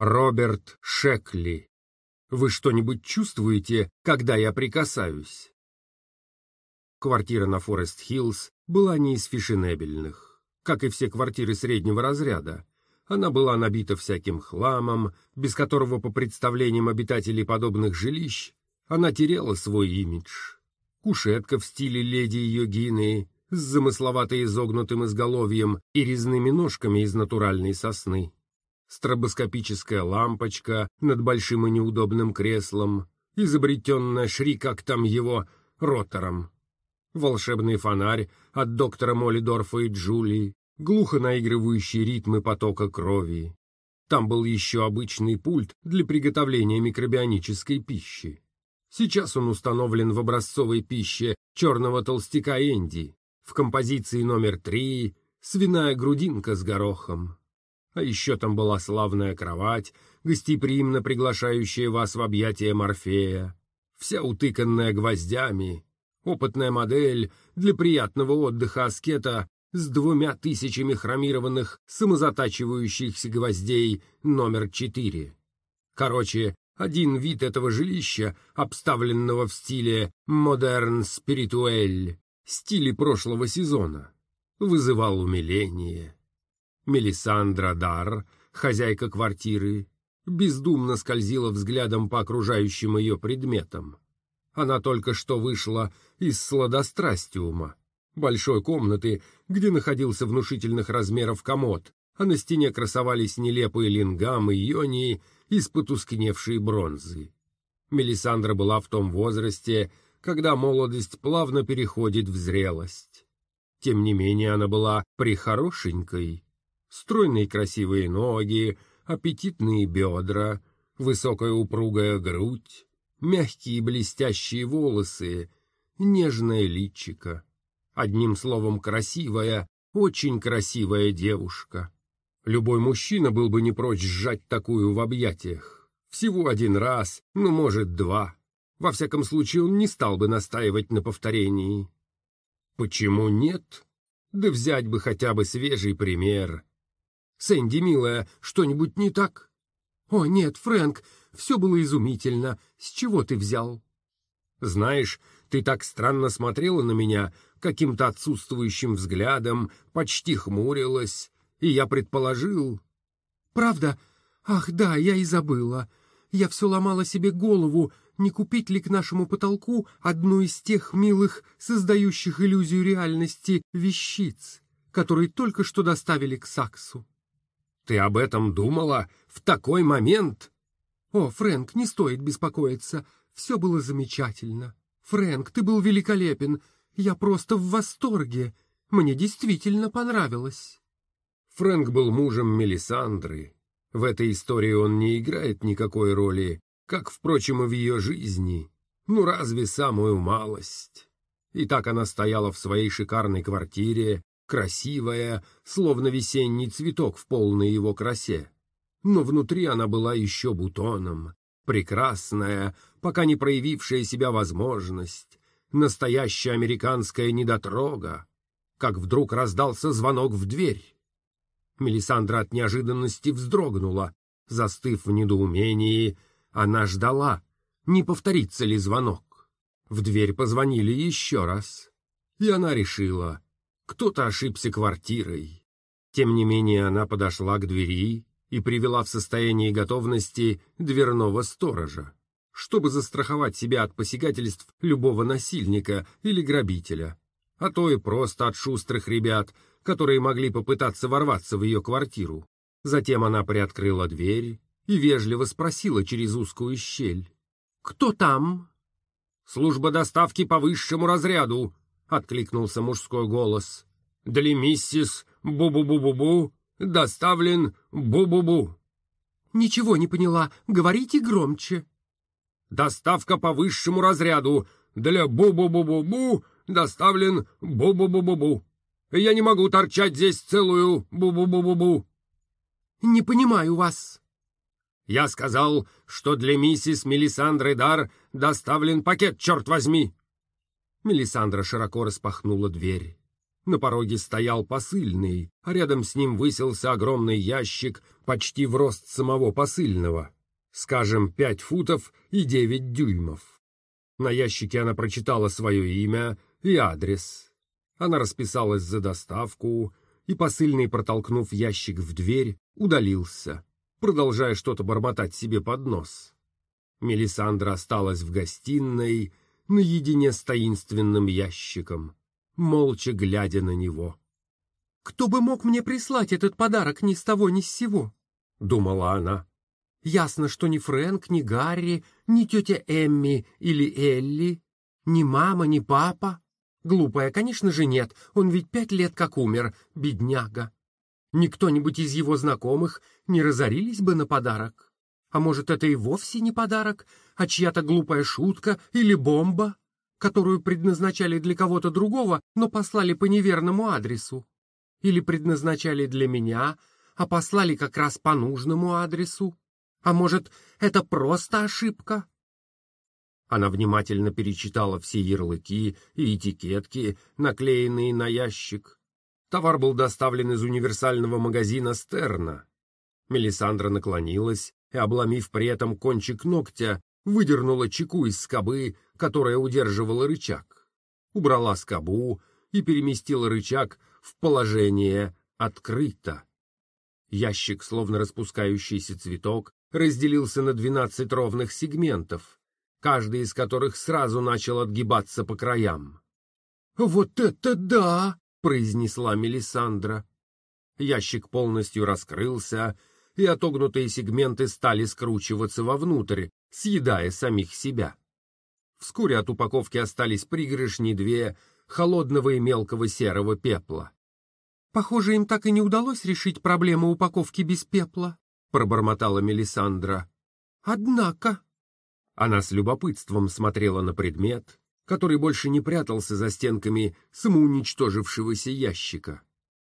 Роберт Шекли. Вы что-нибудь чувствуете, когда я прикасаюсь? Квартира на Форест-Хиллз была не из фешенебельных, как и все квартиры среднего разряда. Она была набита всяким хламом, без которого, по представлениям обитателей подобных жилищ, она теряла свой имидж. Кушетка в стиле леди Йогины с замысловато изогнутым изголовьем и резными ножками из натуральной сосны. Стробоскопическая лампочка над большим и неудобным креслом, изобретенная Шри, как там его, ротором. Волшебный фонарь от доктора Молидорфа и Джулии, глухо наигрывающий ритмы потока крови. Там был еще обычный пульт для приготовления микробионической пищи. Сейчас он установлен в образцовой пище черного толстяка Энди, в композиции номер три «Свиная грудинка с горохом». А еще там была славная кровать, гостеприимно приглашающая вас в объятия Морфея, вся утыканная гвоздями, опытная модель для приятного отдыха аскета с двумя тысячами хромированных самозатачивающихся гвоздей номер четыре. Короче, один вид этого жилища, обставленного в стиле «модерн спиритуэль», стиле прошлого сезона, вызывал умиление. Мелисандра Дар, хозяйка квартиры, бездумно скользила взглядом по окружающим ее предметам. Она только что вышла из сладострастиума, большой комнаты, где находился внушительных размеров комод, а на стене красовались нелепые лингамы ионии из потускневшей бронзы. Мелисандра была в том возрасте, когда молодость плавно переходит в зрелость. Тем не менее она была прихорошенькой. Стройные красивые ноги, аппетитные бедра, высокая упругая грудь, мягкие блестящие волосы, нежное личико. Одним словом, красивая, очень красивая девушка. Любой мужчина был бы не прочь сжать такую в объятиях. Всего один раз, ну, может, два. Во всяком случае, он не стал бы настаивать на повторении. Почему нет? Да взять бы хотя бы свежий пример. Сэнди, милая, что-нибудь не так? О, нет, Фрэнк, все было изумительно. С чего ты взял? Знаешь, ты так странно смотрела на меня, каким-то отсутствующим взглядом, почти хмурилась, и я предположил... Правда? Ах, да, я и забыла. Я все ломала себе голову, не купить ли к нашему потолку одну из тех милых, создающих иллюзию реальности, вещиц, которые только что доставили к Саксу. Ты об этом думала в такой момент? О, Фрэнк, не стоит беспокоиться. Все было замечательно. Фрэнк, ты был великолепен. Я просто в восторге. Мне действительно понравилось. Фрэнк был мужем Мелисандры. В этой истории он не играет никакой роли, как, впрочем, и в ее жизни. Ну, разве самую малость? И так она стояла в своей шикарной квартире, красивая, словно весенний цветок в полной его красе. Но внутри она была еще бутоном, прекрасная, пока не проявившая себя возможность, настоящая американская недотрога, как вдруг раздался звонок в дверь. Мелисандра от неожиданности вздрогнула. Застыв в недоумении, она ждала, не повторится ли звонок. В дверь позвонили еще раз. И она решила, кто-то ошибся квартирой. Тем не менее она подошла к двери и привела в состояние готовности дверного сторожа, чтобы застраховать себя от посягательств любого насильника или грабителя, а то и просто от шустрых ребят, которые могли попытаться ворваться в ее квартиру. Затем она приоткрыла дверь и вежливо спросила через узкую щель. «Кто там?» «Служба доставки по высшему разряду», — откликнулся мужской голос. «Для миссис Бу-бу-бу-бу-бу доставлен Бу-бу-бу». «Ничего не поняла. Говорите громче». «Доставка по высшему разряду. Для Бу-бу-бу-бу-бу доставлен Бу-бу-бу-бу-бу». Я не могу торчать здесь целую бу-бу-бу-бу-бу. Не понимаю вас. Я сказал, что для миссис Мелисандры Дар доставлен пакет, черт возьми. Мелисандра широко распахнула дверь. На пороге стоял посыльный, а рядом с ним высился огромный ящик почти в рост самого посыльного, скажем, пять футов и девять дюймов. На ящике она прочитала свое имя и адрес. Она расписалась за доставку, и посыльный, протолкнув ящик в дверь, удалился, продолжая что-то бормотать себе под нос. Мелисандра осталась в гостиной наедине с таинственным ящиком молча глядя на него. «Кто бы мог мне прислать этот подарок ни с того ни с сего?» — думала она. «Ясно, что ни Фрэнк, ни Гарри, ни тетя Эмми или Элли, ни мама, ни папа. Глупая, конечно же, нет, он ведь пять лет как умер, бедняга. Ни кто-нибудь из его знакомых не разорились бы на подарок. А может, это и вовсе не подарок, а чья-то глупая шутка или бомба?» которую предназначали для кого-то другого, но послали по неверному адресу. Или предназначали для меня, а послали как раз по нужному адресу. А может, это просто ошибка? Она внимательно перечитала все ярлыки и этикетки, наклеенные на ящик. Товар был доставлен из универсального магазина Стерна. Мелисандра наклонилась и, обломив при этом кончик ногтя, выдернула чеку из скобы, которая удерживала рычаг, убрала скобу и переместила рычаг в положение «открыто». Ящик, словно распускающийся цветок, разделился на двенадцать ровных сегментов, каждый из которых сразу начал отгибаться по краям. «Вот это да!» — произнесла Мелисандра. Ящик полностью раскрылся, и отогнутые сегменты стали скручиваться вовнутрь, съедая самих себя. Вскоре от упаковки остались пригоршни две холодного и мелкого серого пепла. «Похоже, им так и не удалось решить проблему упаковки без пепла», — пробормотала Мелисандра. «Однако...» Она с любопытством смотрела на предмет, который больше не прятался за стенками самоуничтожившегося ящика.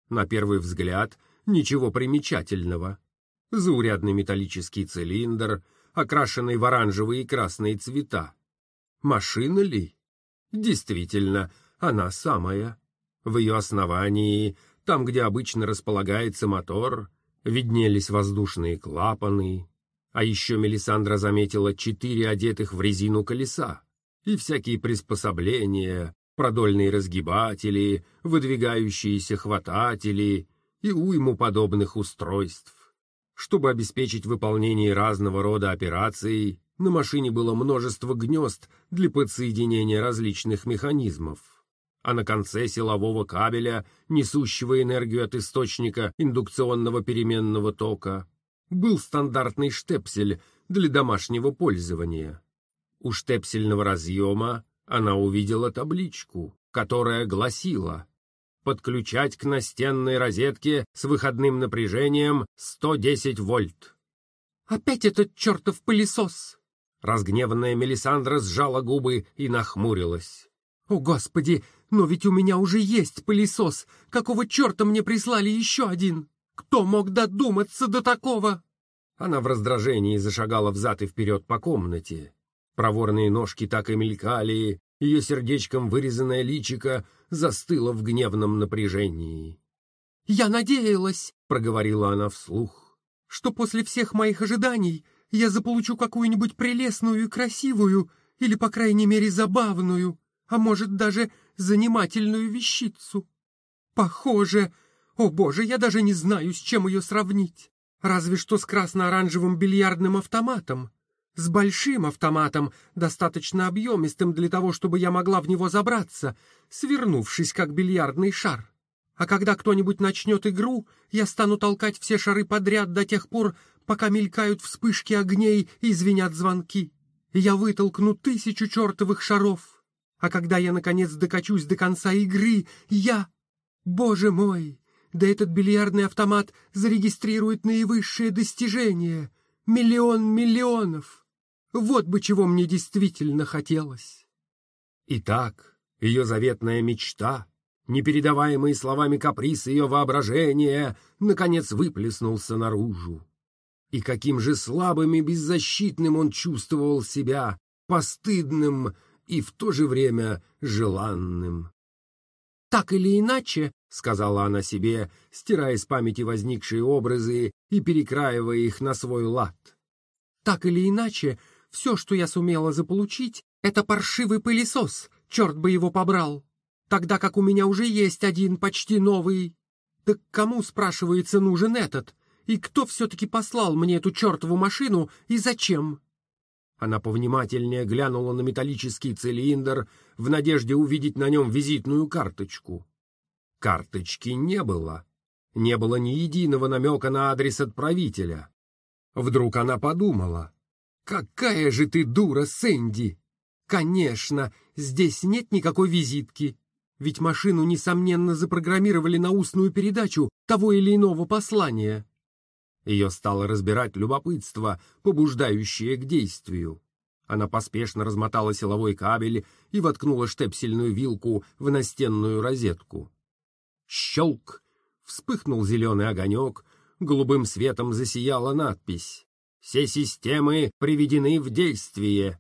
На первый взгляд ничего примечательного. Заурядный металлический цилиндр — окрашенный в оранжевые и красные цвета. Машина ли? Действительно, она самая. В ее основании, там, где обычно располагается мотор, виднелись воздушные клапаны, а еще Мелисандра заметила четыре одетых в резину колеса и всякие приспособления, продольные разгибатели, выдвигающиеся хвататели и уйму подобных устройств. Чтобы обеспечить выполнение разного рода операций, на машине было множество гнезд для подсоединения различных механизмов. А на конце силового кабеля, несущего энергию от источника индукционного переменного тока, был стандартный штепсель для домашнего пользования. У штепсельного разъема она увидела табличку, которая гласила подключать к настенной розетке с выходным напряжением 110 вольт. «Опять этот чертов пылесос!» Разгневанная Мелисандра сжала губы и нахмурилась. «О, Господи, но ведь у меня уже есть пылесос! Какого черта мне прислали еще один? Кто мог додуматься до такого?» Она в раздражении зашагала взад и вперед по комнате. Проворные ножки так и мелькали, ее сердечком вырезанное личико застыло в гневном напряжении. «Я надеялась», — проговорила она вслух, «что после всех моих ожиданий я заполучу какую-нибудь прелестную и красивую, или, по крайней мере, забавную, а может, даже занимательную вещицу. Похоже, о боже, я даже не знаю, с чем ее сравнить, разве что с красно-оранжевым бильярдным автоматом, с большим автоматом, достаточно объемистым для того, чтобы я могла в него забраться, свернувшись, как бильярдный шар. А когда кто-нибудь начнет игру, я стану толкать все шары подряд до тех пор, пока мелькают вспышки огней и звенят звонки. Я вытолкну тысячу чертовых шаров. А когда я, наконец, докачусь до конца игры, я... Боже мой! Да этот бильярдный автомат зарегистрирует наивысшее достижение. Миллион миллионов! Вот бы чего мне действительно хотелось. Итак, ее заветная мечта, непередаваемые словами каприз ее воображения, наконец выплеснулся наружу. И каким же слабым и беззащитным он чувствовал себя, постыдным и в то же время желанным. Так или иначе, — сказала она себе, стирая из памяти возникшие образы и перекраивая их на свой лад. Так или иначе, все, что я сумела заполучить, это паршивый пылесос, черт бы его побрал. Тогда как у меня уже есть один почти новый. Так кому, спрашивается, нужен этот? И кто все-таки послал мне эту чертову машину и зачем? Она повнимательнее глянула на металлический цилиндр в надежде увидеть на нем визитную карточку. Карточки не было. Не было ни единого намека на адрес отправителя. Вдруг она подумала. «Какая же ты дура, Сэнди! Конечно, здесь нет никакой визитки. Ведь машину, несомненно, запрограммировали на устную передачу того или иного послания. Ее стало разбирать любопытство, побуждающее к действию. Она поспешно размотала силовой кабель и воткнула штепсельную вилку в настенную розетку. Щелк! Вспыхнул зеленый огонек, голубым светом засияла надпись. «Все системы приведены в действие!»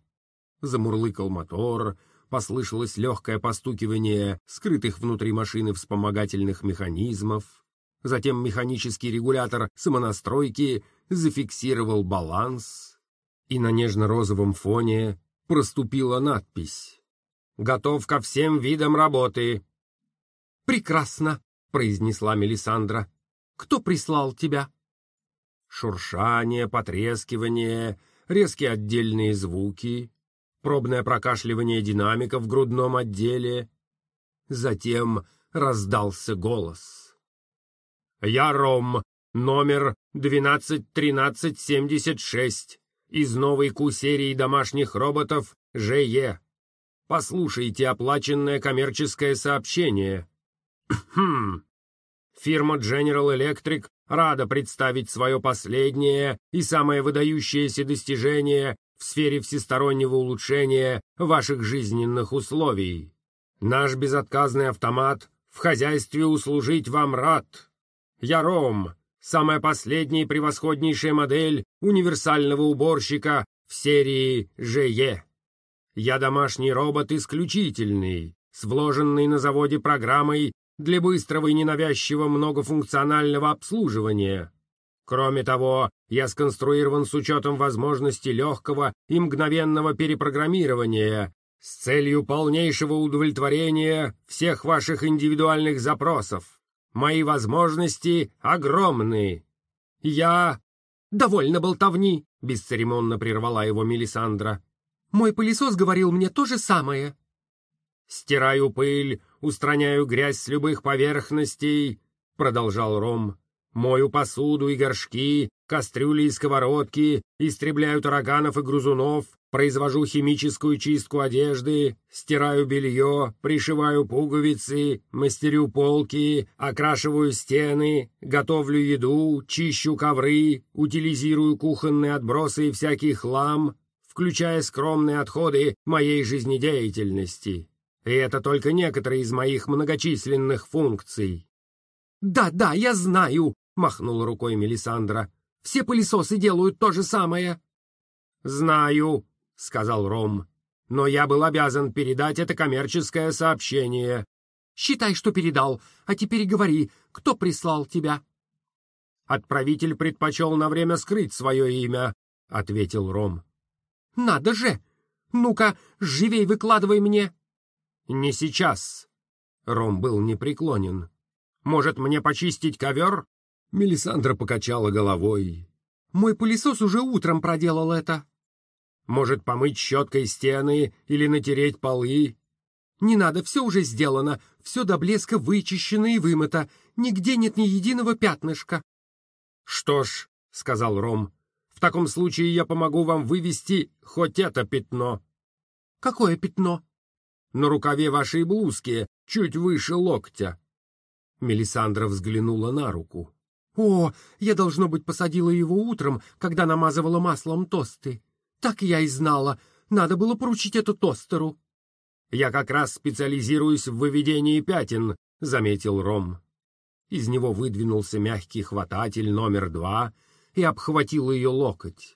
Замурлыкал мотор, послышалось легкое постукивание скрытых внутри машины вспомогательных механизмов. Затем механический регулятор самонастройки зафиксировал баланс, и на нежно-розовом фоне проступила надпись «Готов ко всем видам работы». «Прекрасно», — произнесла Мелисандра. «Кто прислал тебя?» Шуршание, потрескивание, резкие отдельные звуки, пробное прокашливание динамика в грудном отделе. Затем раздался голос. Я Ром, номер 121376 из новой Q-серии домашних роботов ЖЕ. Послушайте оплаченное коммерческое сообщение. Хм. Фирма General Electric рада представить свое последнее и самое выдающееся достижение в сфере всестороннего улучшения ваших жизненных условий. Наш безотказный автомат в хозяйстве услужить вам рад. Яром — самая последняя и превосходнейшая модель универсального уборщика в серии ЖЕ. Я домашний робот исключительный, с вложенной на заводе программой для быстрого и ненавязчивого многофункционального обслуживания. Кроме того, я сконструирован с учетом возможности легкого и мгновенного перепрограммирования с целью полнейшего удовлетворения всех ваших индивидуальных запросов. Мои возможности огромны. Я... Довольно болтовни, бесцеремонно прервала его Мелисандра. Мой пылесос говорил мне то же самое. Стираю пыль, устраняю грязь с любых поверхностей, продолжал Ром. Мою посуду и горшки, кастрюли и сковородки, истребляю тараганов и грызунов, произвожу химическую чистку одежды, стираю белье, пришиваю пуговицы, мастерю полки, окрашиваю стены, готовлю еду, чищу ковры, утилизирую кухонные отбросы и всякий хлам, включая скромные отходы моей жизнедеятельности. И это только некоторые из моих многочисленных функций. «Да, да, я знаю», — махнула рукой Мелисандра. «Все пылесосы делают то же самое». «Знаю», — сказал Ром. «Но я был обязан передать это коммерческое сообщение». «Считай, что передал. А теперь говори, кто прислал тебя?» «Отправитель предпочел на время скрыть свое имя», — ответил Ром. «Надо же! Ну-ка, живей выкладывай мне!» «Не сейчас!» Ром был непреклонен. «Может, мне почистить ковер?» Мелисандра покачала головой. «Мой пылесос уже утром проделал это». Может, помыть щеткой стены или натереть полы? Не надо, все уже сделано, все до блеска вычищено и вымыто, нигде нет ни единого пятнышка. Что ж, — сказал Ром, — в таком случае я помогу вам вывести хоть это пятно. Какое пятно? На рукаве вашей блузки, чуть выше локтя. Мелисандра взглянула на руку. «О, я, должно быть, посадила его утром, когда намазывала маслом тосты. Так я и знала. Надо было поручить это тостеру. Я как раз специализируюсь в выведении пятен, заметил Ром. Из него выдвинулся мягкий хвататель номер два и обхватил ее локоть.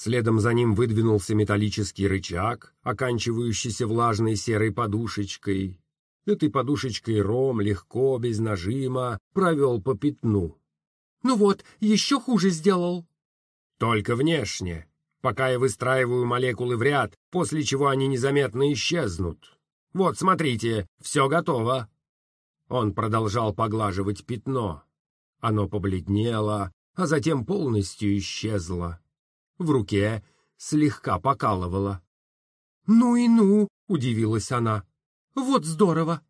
Следом за ним выдвинулся металлический рычаг, оканчивающийся влажной серой подушечкой. Этой подушечкой Ром легко, без нажима, провел по пятну. «Ну вот, еще хуже сделал». «Только внешне, пока я выстраиваю молекулы в ряд, после чего они незаметно исчезнут. Вот, смотрите, все готово». Он продолжал поглаживать пятно. Оно побледнело, а затем полностью исчезло. В руке слегка покалывало. «Ну и ну!» — удивилась она. Вот здорово!»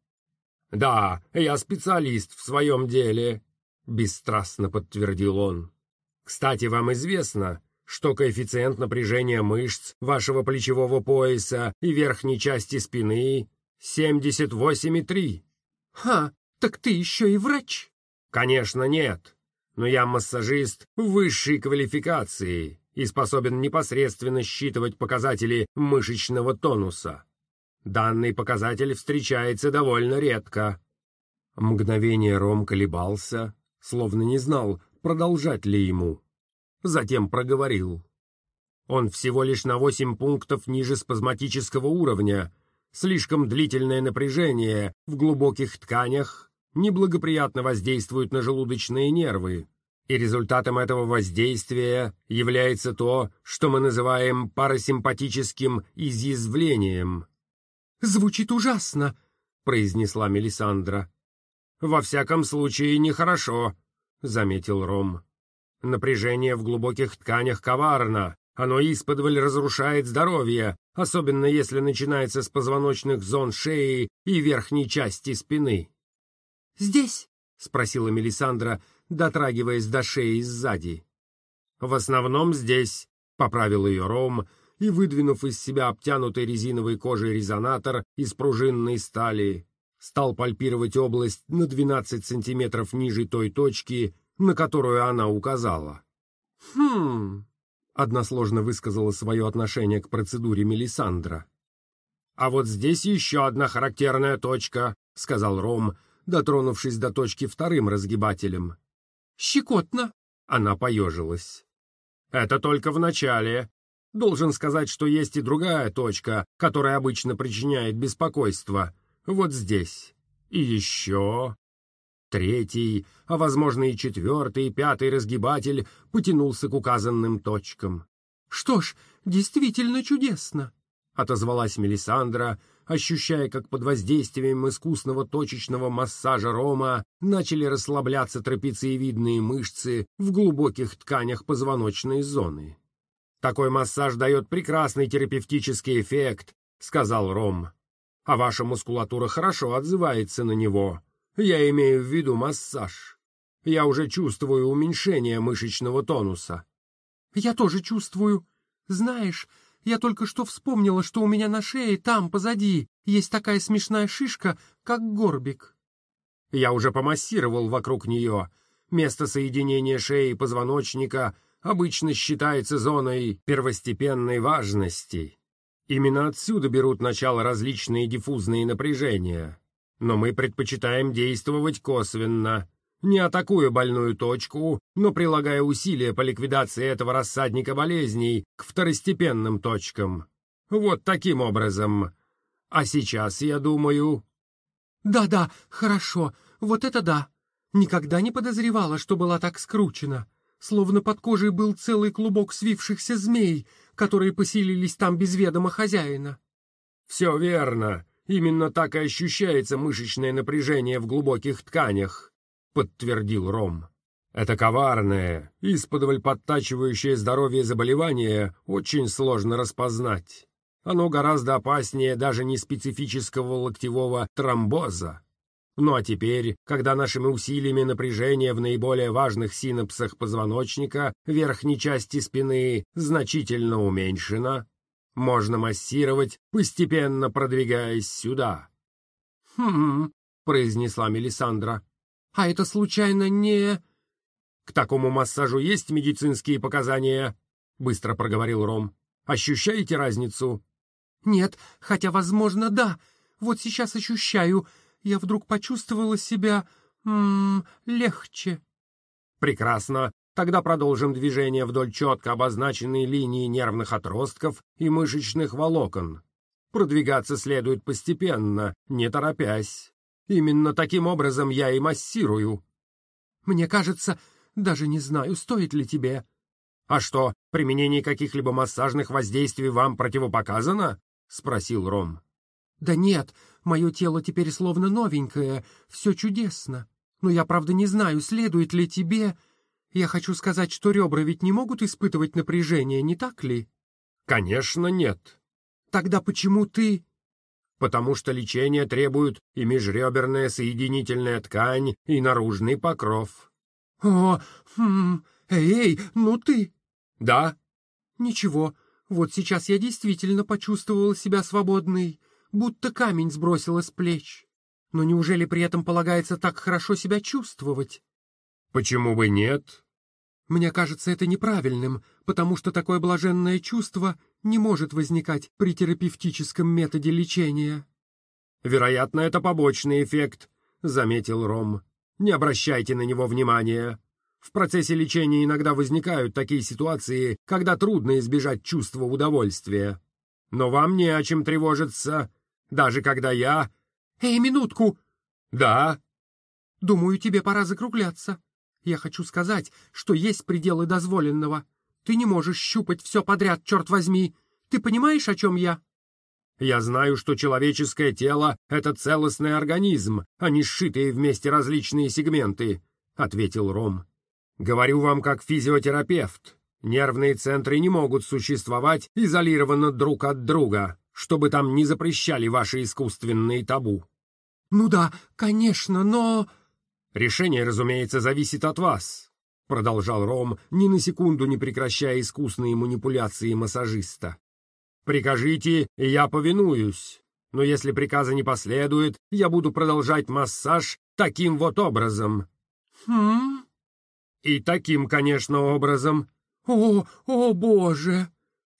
«Да, я специалист в своем деле», — бесстрастно подтвердил он. «Кстати, вам известно, что коэффициент напряжения мышц вашего плечевого пояса и верхней части спины 78,3». «Ха, так ты еще и врач?» «Конечно, нет. Но я массажист высшей квалификации и способен непосредственно считывать показатели мышечного тонуса. Данный показатель встречается довольно редко. Мгновение Ром колебался, словно не знал, продолжать ли ему. Затем проговорил. Он всего лишь на восемь пунктов ниже спазматического уровня. Слишком длительное напряжение в глубоких тканях неблагоприятно воздействует на желудочные нервы. И результатом этого воздействия является то, что мы называем парасимпатическим изъязвлением. «Звучит ужасно», — произнесла Мелисандра. «Во всяком случае, нехорошо», — заметил Ром. «Напряжение в глубоких тканях коварно. Оно исподволь разрушает здоровье, особенно если начинается с позвоночных зон шеи и верхней части спины». «Здесь?» — спросила Мелисандра, дотрагиваясь до шеи сзади. «В основном здесь», — поправил ее Ром, и, выдвинув из себя обтянутый резиновой кожей резонатор из пружинной стали, стал пальпировать область на 12 сантиметров ниже той точки, на которую она указала. «Хм...» — односложно высказала свое отношение к процедуре Мелисандра. «А вот здесь еще одна характерная точка», — сказал Ром, дотронувшись до точки вторым разгибателем. «Щекотно!» — она поежилась. «Это только в начале. Должен сказать, что есть и другая точка, которая обычно причиняет беспокойство. Вот здесь. И еще. Третий, а возможно и четвертый, и пятый разгибатель потянулся к указанным точкам. «Что ж, действительно чудесно!» — отозвалась Мелисандра, ощущая, как под воздействием искусного точечного массажа Рома начали расслабляться трапециевидные мышцы в глубоких тканях позвоночной зоны. Такой массаж дает прекрасный терапевтический эффект, сказал Ром. А ваша мускулатура хорошо отзывается на него. Я имею в виду массаж. Я уже чувствую уменьшение мышечного тонуса. Я тоже чувствую. Знаешь, я только что вспомнила, что у меня на шее, там, позади, есть такая смешная шишка, как горбик. Я уже помассировал вокруг нее. Место соединения шеи и позвоночника — обычно считается зоной первостепенной важности. Именно отсюда берут начало различные диффузные напряжения. Но мы предпочитаем действовать косвенно, не атакуя больную точку, но прилагая усилия по ликвидации этого рассадника болезней к второстепенным точкам. Вот таким образом. А сейчас, я думаю... «Да-да, хорошо, вот это да. Никогда не подозревала, что была так скручена словно под кожей был целый клубок свившихся змей, которые поселились там без ведома хозяина. «Все верно. Именно так и ощущается мышечное напряжение в глубоких тканях», — подтвердил Ром. «Это коварное, исподволь подтачивающее здоровье заболевание очень сложно распознать. Оно гораздо опаснее даже неспецифического локтевого тромбоза. Ну а теперь, когда нашими усилиями напряжение в наиболее важных синапсах позвоночника верхней части спины значительно уменьшено, можно массировать, постепенно продвигаясь сюда. «Хм...» — произнесла Мелисандра. «А это случайно не...» «К такому массажу есть медицинские показания?» — быстро проговорил Ром. «Ощущаете разницу?» «Нет, хотя, возможно, да. Вот сейчас ощущаю я вдруг почувствовала себя... М -м, легче. Прекрасно. Тогда продолжим движение вдоль четко обозначенной линии нервных отростков и мышечных волокон. Продвигаться следует постепенно, не торопясь. Именно таким образом я и массирую. Мне кажется, даже не знаю, стоит ли тебе. А что, применение каких-либо массажных воздействий вам противопоказано? Спросил Ром. Да нет, мое тело теперь словно новенькое, все чудесно. Но я, правда, не знаю, следует ли тебе... Я хочу сказать, что ребра ведь не могут испытывать напряжение, не так ли? Конечно, нет. Тогда почему ты... Потому что лечение требует и межреберная соединительная ткань, и наружный покров. О, хм, эй, ну ты... Да? Ничего, вот сейчас я действительно почувствовал себя свободной, будто камень сбросила с плеч. Но неужели при этом полагается так хорошо себя чувствовать? Почему бы нет? Мне кажется это неправильным, потому что такое блаженное чувство не может возникать при терапевтическом методе лечения. Вероятно, это побочный эффект, заметил Ром. Не обращайте на него внимания. В процессе лечения иногда возникают такие ситуации, когда трудно избежать чувства удовольствия. Но вам не о чем тревожиться, даже когда я... Эй, минутку! Да? Думаю, тебе пора закругляться. Я хочу сказать, что есть пределы дозволенного. Ты не можешь щупать все подряд, черт возьми. Ты понимаешь, о чем я? Я знаю, что человеческое тело — это целостный организм, а не сшитые вместе различные сегменты, — ответил Ром. Говорю вам как физиотерапевт. Нервные центры не могут существовать изолированно друг от друга, чтобы там не запрещали ваши искусственные табу. Ну да, конечно, но... Решение, разумеется, зависит от вас, продолжал Ром, ни на секунду не прекращая искусные манипуляции массажиста. Прикажите, и я повинуюсь. Но если приказа не последует, я буду продолжать массаж таким вот образом. Хм? И таким, конечно, образом. О, о боже!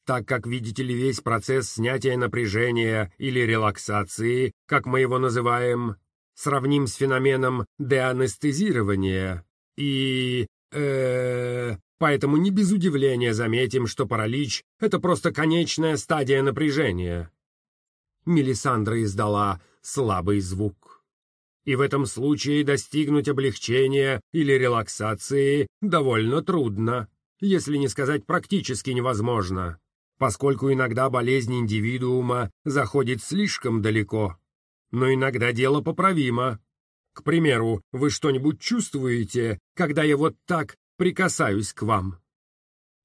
Так как, видите ли, весь процесс снятия напряжения или релаксации, как мы его называем, сравним с феноменом деанестезирования. И... э Поэтому не без удивления заметим, что паралич — это просто конечная стадия напряжения. Мелисандра издала слабый звук и в этом случае достигнуть облегчения или релаксации довольно трудно, если не сказать практически невозможно, поскольку иногда болезнь индивидуума заходит слишком далеко. Но иногда дело поправимо. К примеру, вы что-нибудь чувствуете, когда я вот так прикасаюсь к вам?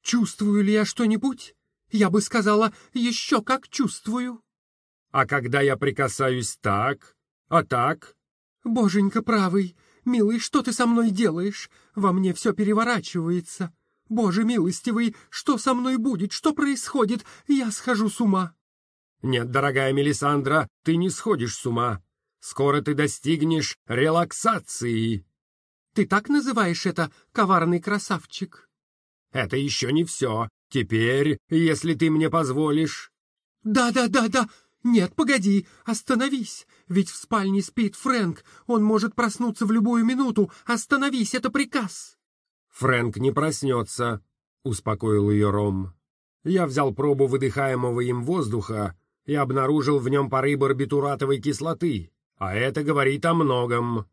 Чувствую ли я что-нибудь? Я бы сказала, еще как чувствую. А когда я прикасаюсь так, а так, «Боженька правый, милый, что ты со мной делаешь? Во мне все переворачивается. Боже милостивый, что со мной будет? Что происходит? Я схожу с ума». «Нет, дорогая Мелисандра, ты не сходишь с ума. Скоро ты достигнешь релаксации». «Ты так называешь это, коварный красавчик?» «Это еще не все. Теперь, если ты мне позволишь...» «Да-да-да-да, «Нет, погоди, остановись! Ведь в спальне спит Фрэнк, он может проснуться в любую минуту! Остановись, это приказ!» «Фрэнк не проснется», — успокоил ее Ром. «Я взял пробу выдыхаемого им воздуха и обнаружил в нем пары барбитуратовой кислоты, а это говорит о многом.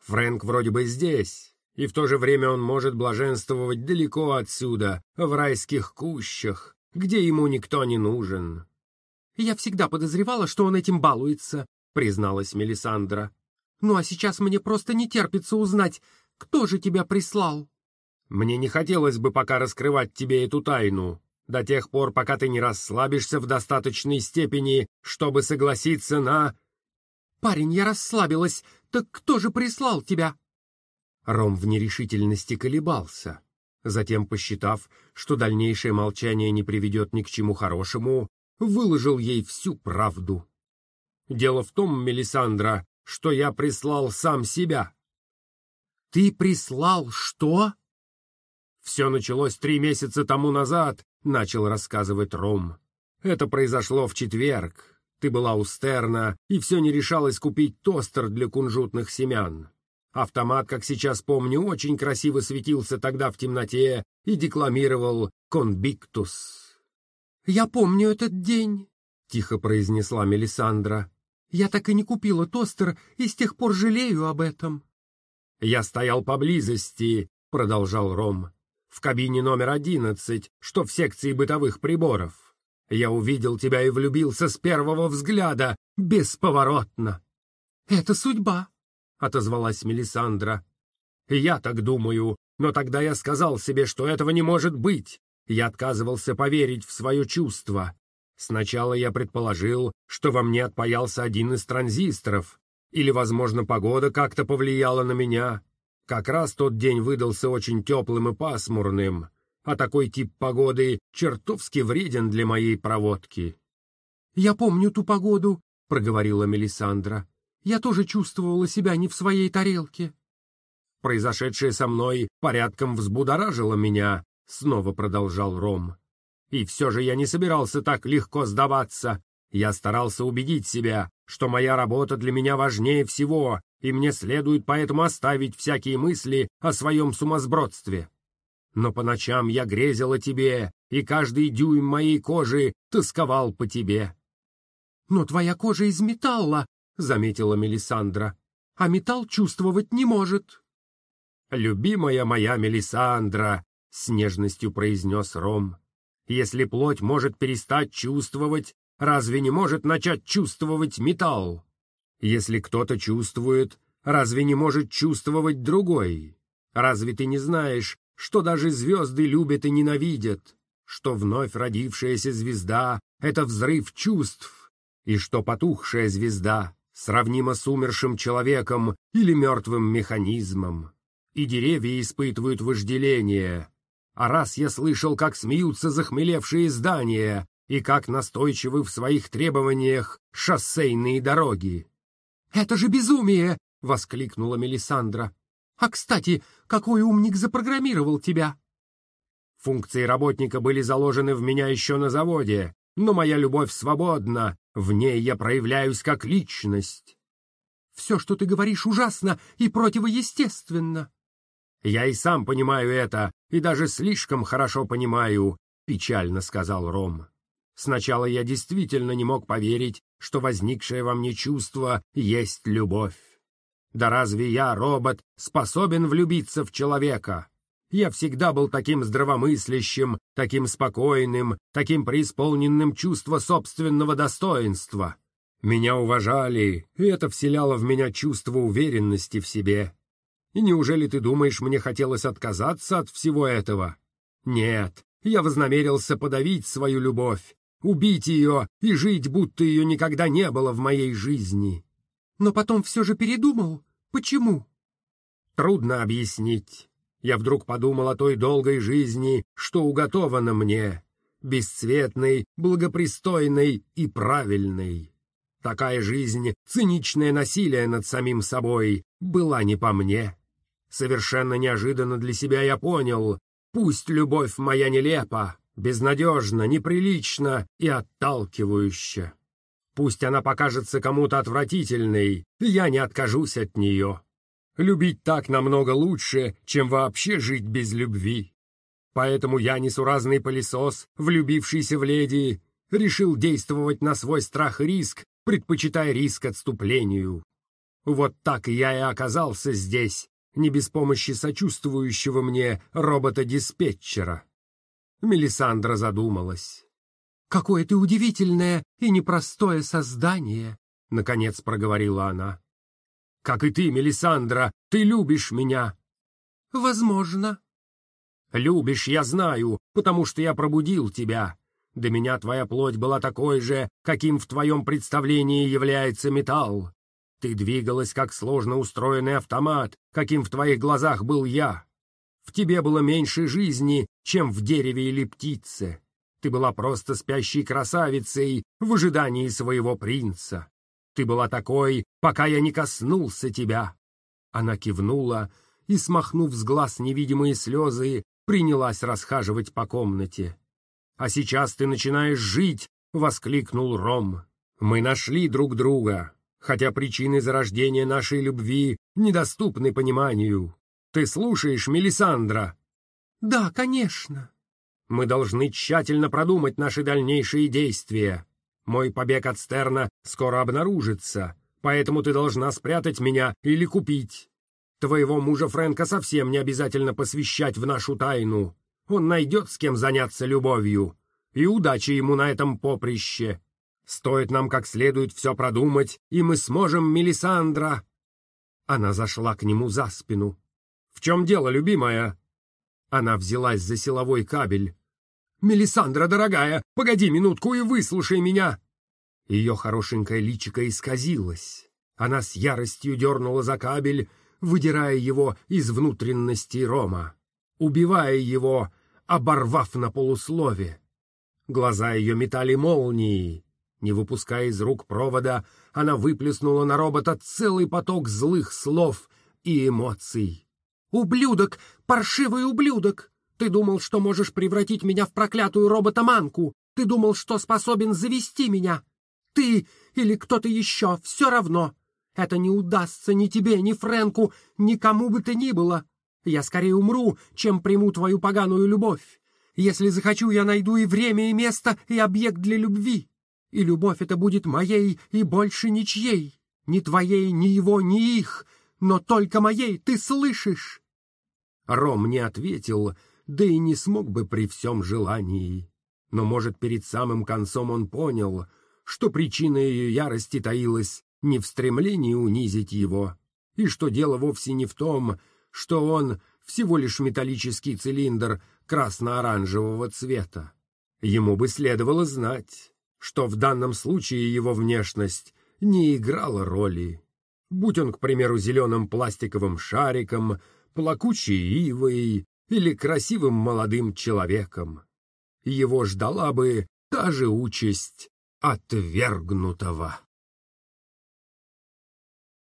Фрэнк вроде бы здесь, и в то же время он может блаженствовать далеко отсюда, в райских кущах, где ему никто не нужен». «Я всегда подозревала, что он этим балуется», — призналась Мелисандра. «Ну а сейчас мне просто не терпится узнать, кто же тебя прислал?» «Мне не хотелось бы пока раскрывать тебе эту тайну, до тех пор, пока ты не расслабишься в достаточной степени, чтобы согласиться на...» «Парень, я расслабилась. Так кто же прислал тебя?» Ром в нерешительности колебался. Затем, посчитав, что дальнейшее молчание не приведет ни к чему хорошему, выложил ей всю правду. Дело в том, Мелисандра, что я прислал сам себя. Ты прислал что? Все началось три месяца тому назад, начал рассказывать Ром. Это произошло в четверг. Ты была у Стерна, и все не решалось купить тостер для кунжутных семян. Автомат, как сейчас помню, очень красиво светился тогда в темноте и декламировал «Конбиктус». Я помню этот день. — тихо произнесла Мелисандра. «Я так и не купила тостер и с тех пор жалею об этом». «Я стоял поблизости», — продолжал Ром, «в кабине номер одиннадцать, что в секции бытовых приборов. Я увидел тебя и влюбился с первого взгляда, бесповоротно». «Это судьба», — отозвалась Мелисандра. «Я так думаю, но тогда я сказал себе, что этого не может быть. Я отказывался поверить в свое чувство. Сначала я предположил, что во мне отпаялся один из транзисторов, или, возможно, погода как-то повлияла на меня. Как раз тот день выдался очень теплым и пасмурным, а такой тип погоды чертовски вреден для моей проводки. «Я помню ту погоду», — проговорила Мелисандра. «Я тоже чувствовала себя не в своей тарелке». «Произошедшее со мной порядком взбудоражило меня», — снова продолжал Ром. И все же я не собирался так легко сдаваться. Я старался убедить себя, что моя работа для меня важнее всего, и мне следует поэтому оставить всякие мысли о своем сумасбродстве. Но по ночам я грезил о тебе, и каждый дюйм моей кожи тосковал по тебе. «Но твоя кожа из металла», — заметила Мелисандра, — «а металл чувствовать не может». «Любимая моя Мелисандра», — с нежностью произнес Ром, если плоть может перестать чувствовать, разве не может начать чувствовать металл? Если кто-то чувствует, разве не может чувствовать другой? Разве ты не знаешь, что даже звезды любят и ненавидят, что вновь родившаяся звезда — это взрыв чувств, и что потухшая звезда сравнима с умершим человеком или мертвым механизмом, и деревья испытывают вожделение, а раз я слышал, как смеются захмелевшие здания и как настойчивы в своих требованиях шоссейные дороги. «Это же безумие!» — воскликнула Мелисандра. «А, кстати, какой умник запрограммировал тебя?» Функции работника были заложены в меня еще на заводе, но моя любовь свободна, в ней я проявляюсь как личность. «Все, что ты говоришь, ужасно и противоестественно», «Я и сам понимаю это, и даже слишком хорошо понимаю», — печально сказал Ром. «Сначала я действительно не мог поверить, что возникшее во мне чувство есть любовь. Да разве я, робот, способен влюбиться в человека? Я всегда был таким здравомыслящим, таким спокойным, таким преисполненным чувства собственного достоинства. Меня уважали, и это вселяло в меня чувство уверенности в себе. И неужели ты думаешь, мне хотелось отказаться от всего этого? Нет, я вознамерился подавить свою любовь, убить ее и жить, будто ее никогда не было в моей жизни. Но потом все же передумал. Почему? Трудно объяснить. Я вдруг подумал о той долгой жизни, что уготована мне, бесцветной, благопристойной и правильной. Такая жизнь, циничное насилие над самим собой, была не по мне. Совершенно неожиданно для себя я понял, пусть любовь моя нелепа, безнадежна, неприлична и отталкивающа. Пусть она покажется кому-то отвратительной, я не откажусь от нее. Любить так намного лучше, чем вообще жить без любви. Поэтому я, несуразный пылесос, влюбившийся в леди, решил действовать на свой страх и риск, предпочитая риск отступлению. Вот так я и оказался здесь, не без помощи сочувствующего мне робота-диспетчера. Мелисандра задумалась. «Какое ты удивительное и непростое создание!» — наконец проговорила она. «Как и ты, Мелисандра, ты любишь меня!» «Возможно». «Любишь, я знаю, потому что я пробудил тебя. До меня твоя плоть была такой же, каким в твоем представлении является металл. Ты двигалась, как сложно устроенный автомат, каким в твоих глазах был я. В тебе было меньше жизни, чем в дереве или птице. Ты была просто спящей красавицей в ожидании своего принца. Ты была такой, пока я не коснулся тебя. Она кивнула и, смахнув с глаз невидимые слезы, принялась расхаживать по комнате. «А сейчас ты начинаешь жить!» — воскликнул Ром. «Мы нашли друг друга хотя причины зарождения нашей любви недоступны пониманию. Ты слушаешь, Мелисандра? Да, конечно. Мы должны тщательно продумать наши дальнейшие действия. Мой побег от Стерна скоро обнаружится, поэтому ты должна спрятать меня или купить. Твоего мужа Фрэнка совсем не обязательно посвящать в нашу тайну. Он найдет с кем заняться любовью. И удачи ему на этом поприще. Стоит нам как следует все продумать, и мы сможем, Мелисандра. Она зашла к нему за спину. «В чем дело, любимая?» Она взялась за силовой кабель. «Мелисандра, дорогая, погоди минутку и выслушай меня!» Ее хорошенькое личико исказилось. Она с яростью дернула за кабель, выдирая его из внутренности Рома, убивая его, оборвав на полуслове. Глаза ее метали молнии. Не выпуская из рук провода, она выплеснула на робота целый поток злых слов и эмоций. «Ублюдок! Паршивый ублюдок! Ты думал, что можешь превратить меня в проклятую роботоманку! Ты думал, что способен завести меня! Ты или кто-то еще, все равно! Это не удастся ни тебе, ни Фрэнку, никому бы ты ни было. Я скорее умру, чем приму твою поганую любовь. Если захочу, я найду и время, и место, и объект для любви. И любовь эта будет моей и больше ничьей. Ни твоей, ни его, ни их, но только моей, ты слышишь?» Ром не ответил, да и не смог бы при всем желании. Но, может, перед самым концом он понял, что причина ее ярости таилась не в стремлении унизить его, и что дело вовсе не в том, что он всего лишь металлический цилиндр красно-оранжевого цвета. Ему бы следовало знать, что в данном случае его внешность не играла роли. Будь он, к примеру, зеленым пластиковым шариком, плакучей ивой или красивым молодым человеком, его ждала бы та же участь отвергнутого.